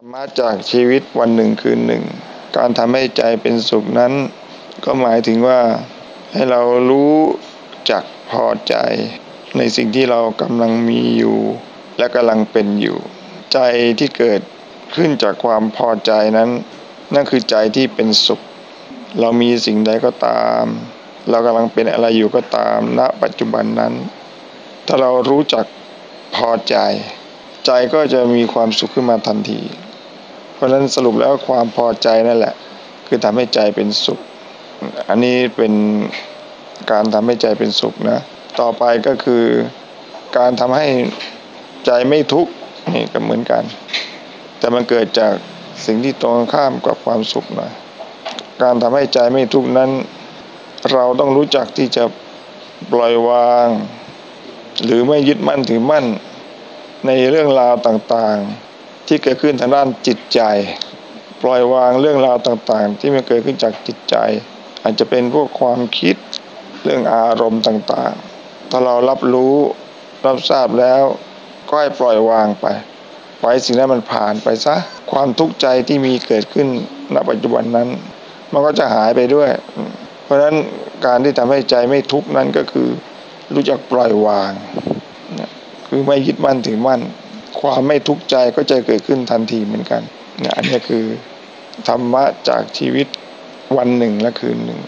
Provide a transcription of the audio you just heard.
รรมะจากชีวิตวันหนึ่งคืนหนึ่ง การทำให้ใจเป็นสุขนั้น ก็หมายถึงว่าให้เรารู้จักพอใจ ในสิ่งที่เรากำลังมีอยู่ และกำลังเป็นอยู่ ใจที่เกิดขึ้นจากความพอใจนั้น นั่นคือใจที่เป็นสุข เรามีสิ่งใดก็ตาม เรากำลังเป็นอะไรอยู่ก็ตามณปัจจุบันนั้น ถ้าเรารู้จักพอใจ ใจก็จะมีความสุขขึ้นมาทันที เพราะฉะนั้นสรุปแล้วความพอใจนั่นแหละ คือทำให้ใจเป็นสุข อันนี้เป็นการทำให้ใจเป็นสุขนะ ต่อไปก็คือการทำให้ใจไม่ทุกข์นี่ก็เหมือนกัน แต่มันเกิดจากสิ่งที่ตรงข้ามกับความสุขหน่อยการทำให้ใจไม่ทุกข์นั้น เราต้องรู้จักที่จะปล่อยวาง หรือไม่ยึดมั่นถือมั่นในเรื่องราวต่างๆ ที่เกิดขึ้นทางด้านจิตใจ ปล่อยวางเรื่องราวต่างๆ ที่มันเกิดขึ้นจากจิตใจ อาจจะเป็นพวกความคิดเรื่องอารมณ์ต่างๆ ถ้าเรารับรู้รับทราบแล้วก็ให้ปล่อยวางไปปล่อยสิ่งนั้นมันผ่านไปซะความทุกข์ใจที่มีเกิดขึ้นณปัจจุบันนั้น มันก็จะหายไปด้วย เพราะฉะนั้นการที่ทำให้ใจไม่ทุกข์นั้นก็คือ รู้จักปล่อยวาง คือไม่ยึดมั่นถือมั่น ความไม่ทุกข์ใจก็จะเกิดขึ้นทันทีเหมือนกันนะอันนี้คือธรรมะจากชีวิตวันหนึ่งและคืนหนึ่ง